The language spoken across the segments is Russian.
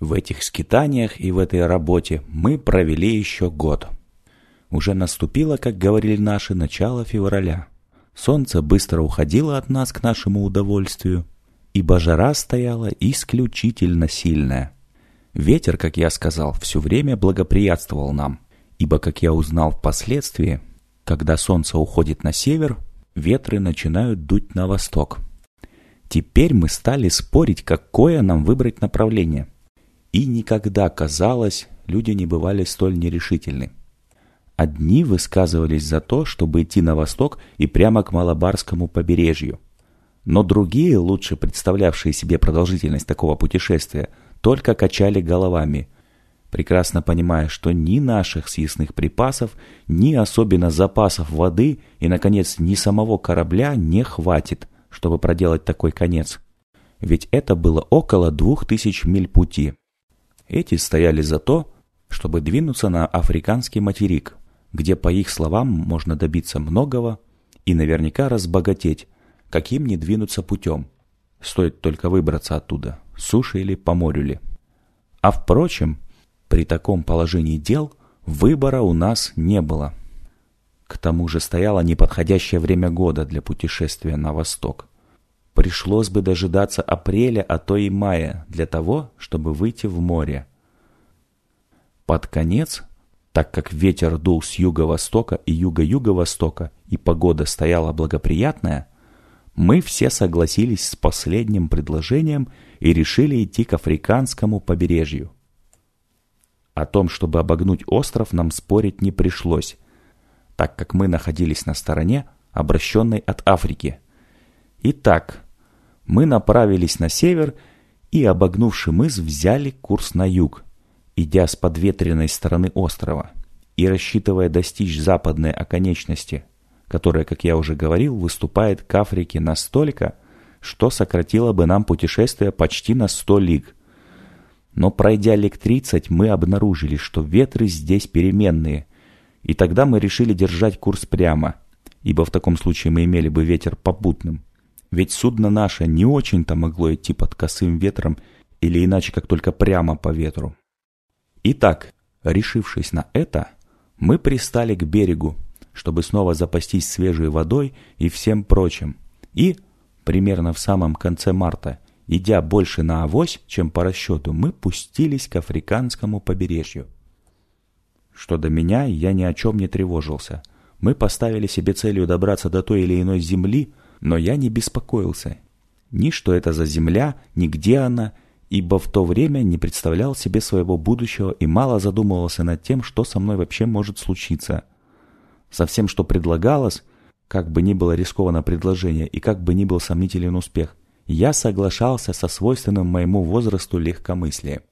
В этих скитаниях и в этой работе мы провели еще год. Уже наступило, как говорили наши, начало февраля. Солнце быстро уходило от нас к нашему удовольствию, ибо жара стояла исключительно сильная. Ветер, как я сказал, все время благоприятствовал нам, ибо, как я узнал впоследствии, когда солнце уходит на север, ветры начинают дуть на восток. Теперь мы стали спорить, какое нам выбрать направление. И никогда, казалось, люди не бывали столь нерешительны. Одни высказывались за то, чтобы идти на восток и прямо к Малабарскому побережью. Но другие, лучше представлявшие себе продолжительность такого путешествия, только качали головами, прекрасно понимая, что ни наших съестных припасов, ни особенно запасов воды и, наконец, ни самого корабля не хватит, чтобы проделать такой конец. Ведь это было около двух тысяч миль пути. Эти стояли за то, чтобы двинуться на африканский материк, где, по их словам, можно добиться многого и наверняка разбогатеть, каким не двинуться путем. Стоит только выбраться оттуда, суши или по морю ли. А впрочем, при таком положении дел выбора у нас не было. К тому же стояло неподходящее время года для путешествия на восток. Пришлось бы дожидаться апреля, а то и мая, для того, чтобы выйти в море. Под конец, так как ветер дул с юго-востока и юго-юго-востока, и погода стояла благоприятная, мы все согласились с последним предложением и решили идти к африканскому побережью. О том, чтобы обогнуть остров, нам спорить не пришлось, так как мы находились на стороне, обращенной от Африки. Итак, мы направились на север и, обогнувши мыс, взяли курс на юг, идя с подветренной стороны острова и рассчитывая достичь западной оконечности – которая, как я уже говорил, выступает к Африке настолько, что сократило бы нам путешествие почти на 100 лиг. Но пройдя лиг 30, мы обнаружили, что ветры здесь переменные, и тогда мы решили держать курс прямо, ибо в таком случае мы имели бы ветер попутным. Ведь судно наше не очень-то могло идти под косым ветром или иначе как только прямо по ветру. Итак, решившись на это, мы пристали к берегу чтобы снова запастись свежей водой и всем прочим. И, примерно в самом конце марта, идя больше на авось, чем по расчету, мы пустились к африканскому побережью. Что до меня, я ни о чем не тревожился. Мы поставили себе целью добраться до той или иной земли, но я не беспокоился. Ни что это за земля, ни где она, ибо в то время не представлял себе своего будущего и мало задумывался над тем, что со мной вообще может случиться со всем, что предлагалось, как бы ни было рискованно предложение и как бы ни был сомнителен успех, я соглашался со свойственным моему возрасту легкомыслием.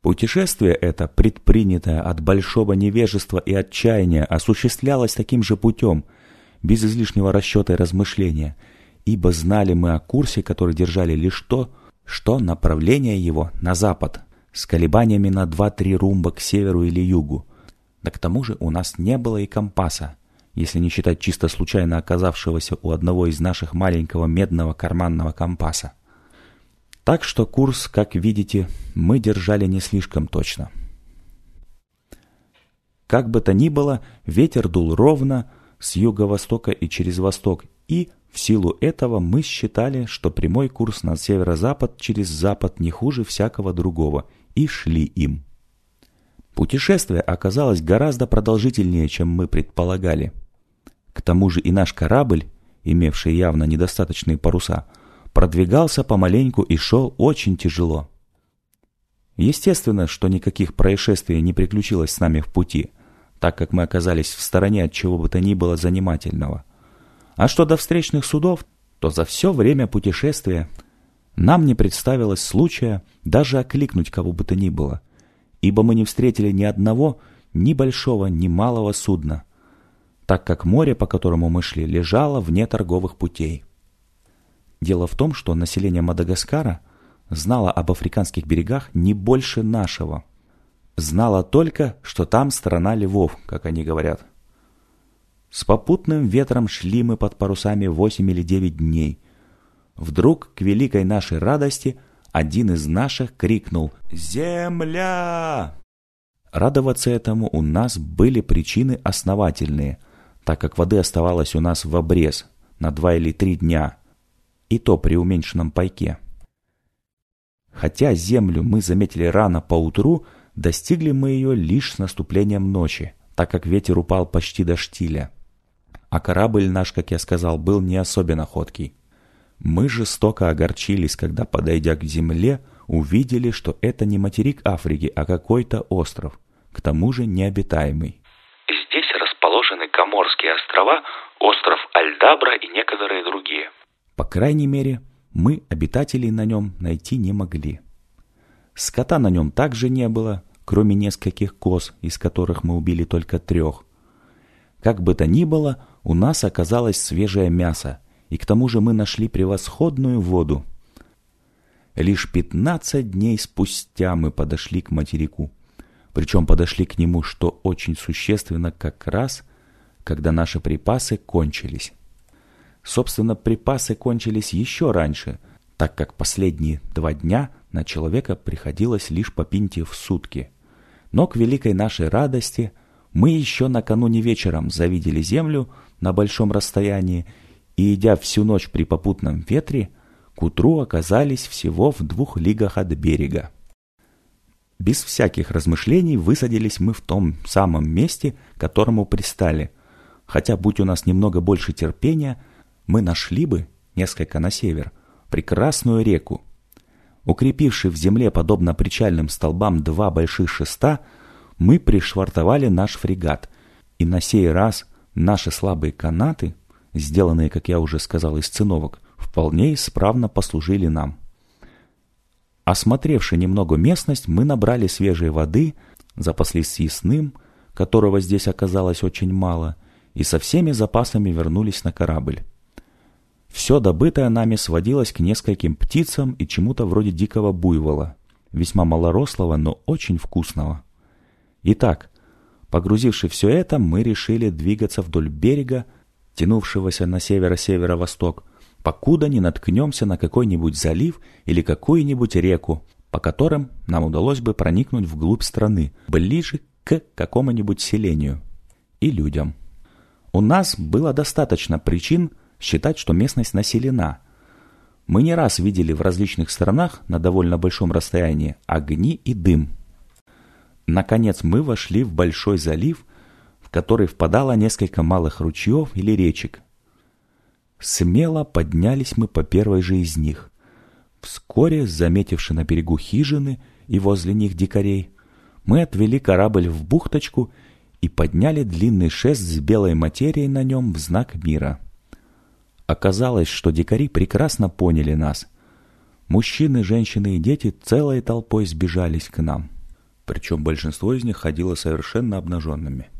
Путешествие это, предпринятое от большого невежества и отчаяния, осуществлялось таким же путем, без излишнего расчета и размышления, ибо знали мы о курсе, который держали лишь то, что направление его на запад, с колебаниями на 2-3 румба к северу или югу, да к тому же у нас не было и компаса, если не считать чисто случайно оказавшегося у одного из наших маленького медного карманного компаса. Так что курс, как видите, мы держали не слишком точно. Как бы то ни было, ветер дул ровно с юго-востока и через восток, и в силу этого мы считали, что прямой курс на северо-запад через запад не хуже всякого другого, и шли им. Путешествие оказалось гораздо продолжительнее, чем мы предполагали. К тому же и наш корабль, имевший явно недостаточные паруса, продвигался помаленьку и шел очень тяжело. Естественно, что никаких происшествий не приключилось с нами в пути, так как мы оказались в стороне от чего бы то ни было занимательного. А что до встречных судов, то за все время путешествия нам не представилось случая даже окликнуть кого бы то ни было, ибо мы не встретили ни одного, ни большого, ни малого судна, так как море, по которому мы шли, лежало вне торговых путей. Дело в том, что население Мадагаскара знало об африканских берегах не больше нашего. Знало только, что там страна львов, как они говорят. С попутным ветром шли мы под парусами восемь или девять дней. Вдруг, к великой нашей радости, один из наших крикнул «Земля!». Радоваться этому у нас были причины основательные, так как воды оставалось у нас в обрез на два или три дня, и то при уменьшенном пайке. Хотя землю мы заметили рано поутру, достигли мы ее лишь с наступлением ночи, так как ветер упал почти до штиля. А корабль наш, как я сказал, был не особенно ходкий. Мы жестоко огорчились, когда, подойдя к земле, увидели, что это не материк Африки, а какой-то остров, к тому же необитаемый. Здесь расположены Коморские острова, остров Альдабра и некоторые другие. По крайней мере, мы обитателей на нем найти не могли. Скота на нем также не было, кроме нескольких коз, из которых мы убили только трех. Как бы то ни было, у нас оказалось свежее мясо, и к тому же мы нашли превосходную воду. Лишь пятнадцать дней спустя мы подошли к материку. Причем подошли к нему, что очень существенно, как раз, когда наши припасы кончились. Собственно, припасы кончились еще раньше, так как последние два дня на человека приходилось лишь по пинте в сутки. Но к великой нашей радости мы еще накануне вечером завидели землю на большом расстоянии и, идя всю ночь при попутном ветре, к утру оказались всего в двух лигах от берега. Без всяких размышлений высадились мы в том самом месте, к которому пристали, хотя, будь у нас немного больше терпения, мы нашли бы, несколько на север, прекрасную реку. Укрепивши в земле, подобно причальным столбам, два больших шеста, мы пришвартовали наш фрегат, и на сей раз наши слабые канаты, сделанные, как я уже сказал, из циновок, вполне исправно послужили нам. Осмотревши немного местность, мы набрали свежей воды, запаслись съестным, которого здесь оказалось очень мало, и со всеми запасами вернулись на корабль. Все добытое нами сводилось к нескольким птицам и чему-то вроде дикого буйвола, весьма малорослого, но очень вкусного. Итак, погрузивши все это, мы решили двигаться вдоль берега, тянувшегося на северо-северо-восток, покуда не наткнемся на какой-нибудь залив или какую-нибудь реку, по которым нам удалось бы проникнуть вглубь страны, ближе к какому-нибудь селению и людям. У нас было достаточно причин считать, что местность населена. Мы не раз видели в различных странах на довольно большом расстоянии огни и дым. Наконец мы вошли в большой залив, в который впадало несколько малых ручьев или речек. Смело поднялись мы по первой же из них. Вскоре, заметивши на берегу хижины и возле них дикарей, мы отвели корабль в бухточку и подняли длинный шест с белой материей на нем в знак мира. Оказалось, что дикари прекрасно поняли нас. Мужчины, женщины и дети целой толпой сбежались к нам. Причем большинство из них ходило совершенно обнаженными.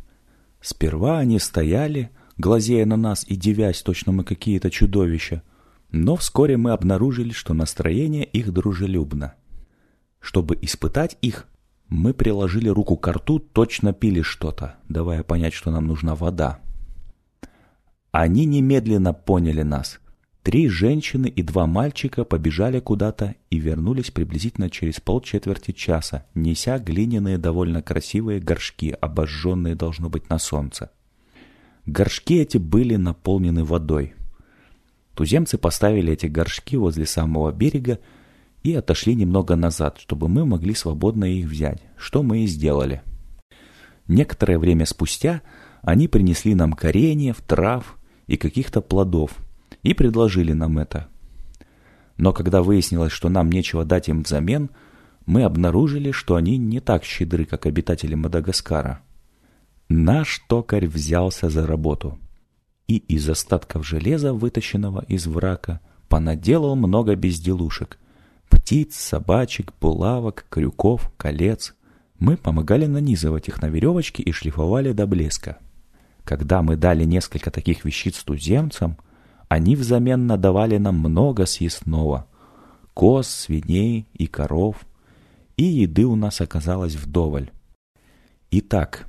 Сперва они стояли, глазея на нас и дивясь, точно мы какие-то чудовища. Но вскоре мы обнаружили, что настроение их дружелюбно. Чтобы испытать их, мы приложили руку к рту, точно пили что-то, давая понять, что нам нужна вода. Они немедленно поняли нас. Три женщины и два мальчика побежали куда-то и вернулись приблизительно через полчетверти часа, неся глиняные довольно красивые горшки, обожженные, должно быть, на солнце. Горшки эти были наполнены водой. Туземцы поставили эти горшки возле самого берега и отошли немного назад, чтобы мы могли свободно их взять, что мы и сделали. Некоторое время спустя они принесли нам кореньев, трав и каких-то плодов, и предложили нам это. Но когда выяснилось, что нам нечего дать им взамен, мы обнаружили, что они не так щедры, как обитатели Мадагаскара. Наш токарь взялся за работу и из остатков железа, вытащенного из врака, понаделал много безделушек. Птиц, собачек, булавок, крюков, колец. Мы помогали нанизывать их на веревочки и шлифовали до блеска. Когда мы дали несколько таких вещиц туземцам, они взамен надавали нам много съестного. Коз, свиней и коров. И еды у нас оказалось вдоволь. Итак,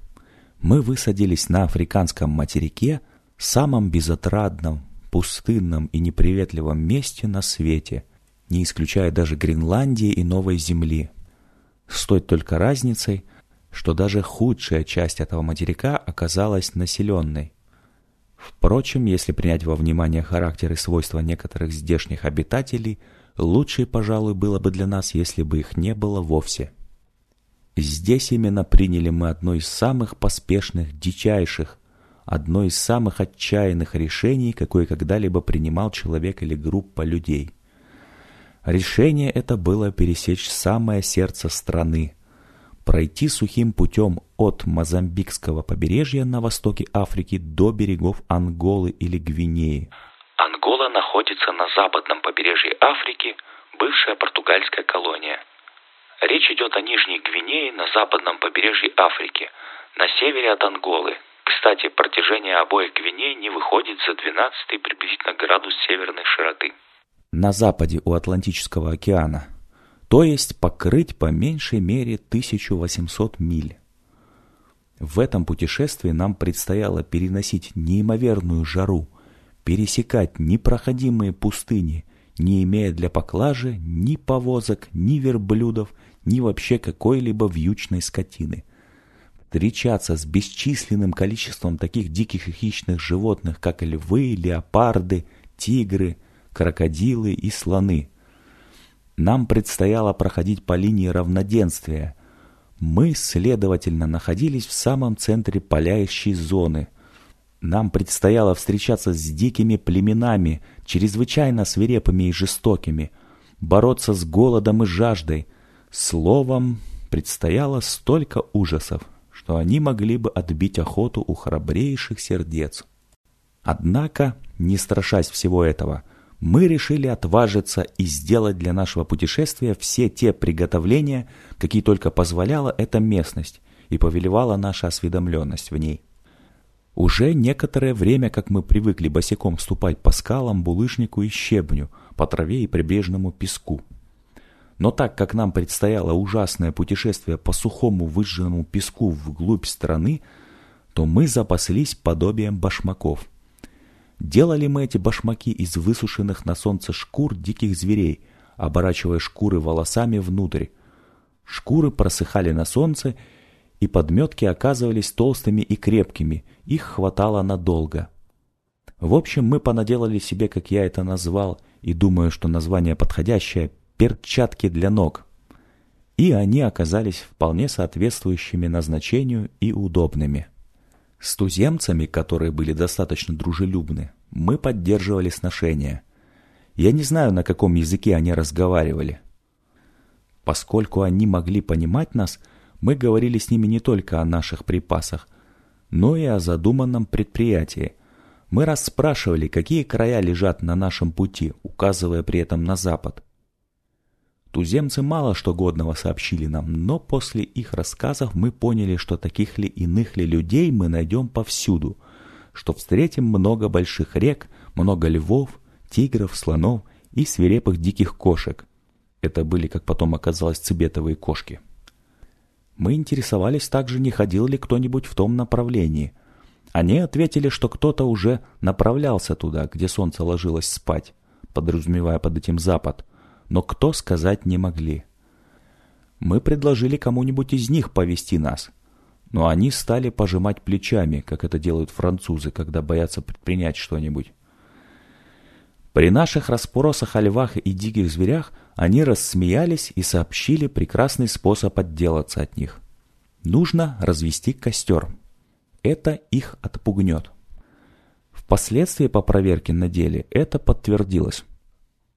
мы высадились на африканском материке, самом безотрадном, пустынном и неприветливом месте на свете, не исключая даже Гренландии и Новой Земли. С той только разницей, что даже худшая часть этого материка оказалась населенной. Впрочем, если принять во внимание характер и свойства некоторых здешних обитателей, лучше, пожалуй, было бы для нас, если бы их не было вовсе. Здесь именно приняли мы одно из самых поспешных, дичайших, одно из самых отчаянных решений, какое когда-либо принимал человек или группа людей. Решение это было пересечь самое сердце страны, пройти сухим путем от Мозамбикского побережья на востоке Африки до берегов Анголы или Гвинеи. Ангола находится на западном побережье Африки, бывшая португальская колония. Речь идет о Нижней Гвинее на западном побережье Африки, на севере от Анголы. Кстати, протяжение обоих Гвиней не выходит за 12 приблизительно градус северной широты. На западе у Атлантического океана, то есть покрыть по меньшей мере 1800 миль. В этом путешествии нам предстояло переносить неимоверную жару, пересекать непроходимые пустыни, не имея для поклажи ни повозок, ни верблюдов, ни вообще какой-либо вьючной скотины. Встречаться с бесчисленным количеством таких диких и хищных животных, как львы, леопарды, тигры, крокодилы и слоны. Нам предстояло проходить по линии равноденствия. Мы, следовательно, находились в самом центре палящей зоны. Нам предстояло встречаться с дикими племенами, чрезвычайно свирепыми и жестокими, бороться с голодом и жаждой, Словом, предстояло столько ужасов, что они могли бы отбить охоту у храбрейших сердец. Однако, не страшась всего этого, мы решили отважиться и сделать для нашего путешествия все те приготовления, какие только позволяла эта местность и повелевала наша осведомленность в ней. Уже некоторое время, как мы привыкли босиком ступать по скалам, булыжнику и щебню, по траве и прибрежному песку – но так как нам предстояло ужасное путешествие по сухому выжженному песку вглубь страны, то мы запаслись подобием башмаков. Делали мы эти башмаки из высушенных на солнце шкур диких зверей, оборачивая шкуры волосами внутрь. Шкуры просыхали на солнце, и подметки оказывались толстыми и крепкими, их хватало надолго. В общем, мы понаделали себе, как я это назвал, и думаю, что название подходящее, перчатки для ног. И они оказались вполне соответствующими назначению и удобными. С туземцами, которые были достаточно дружелюбны, мы поддерживали сношения. Я не знаю, на каком языке они разговаривали. Поскольку они могли понимать нас, мы говорили с ними не только о наших припасах, но и о задуманном предприятии. Мы расспрашивали, какие края лежат на нашем пути, указывая при этом на запад. Туземцы мало что годного сообщили нам, но после их рассказов мы поняли, что таких ли иных ли людей мы найдем повсюду, что встретим много больших рек, много львов, тигров, слонов и свирепых диких кошек. Это были, как потом оказалось, цибетовые кошки. Мы интересовались также, не ходил ли кто-нибудь в том направлении. Они ответили, что кто-то уже направлялся туда, где солнце ложилось спать, подразумевая под этим запад – но кто сказать не могли. Мы предложили кому-нибудь из них повести нас, но они стали пожимать плечами, как это делают французы, когда боятся предпринять что-нибудь. При наших расспросах о львах и диких зверях они рассмеялись и сообщили прекрасный способ отделаться от них. Нужно развести костер. Это их отпугнет. Впоследствии по проверке на деле это подтвердилось.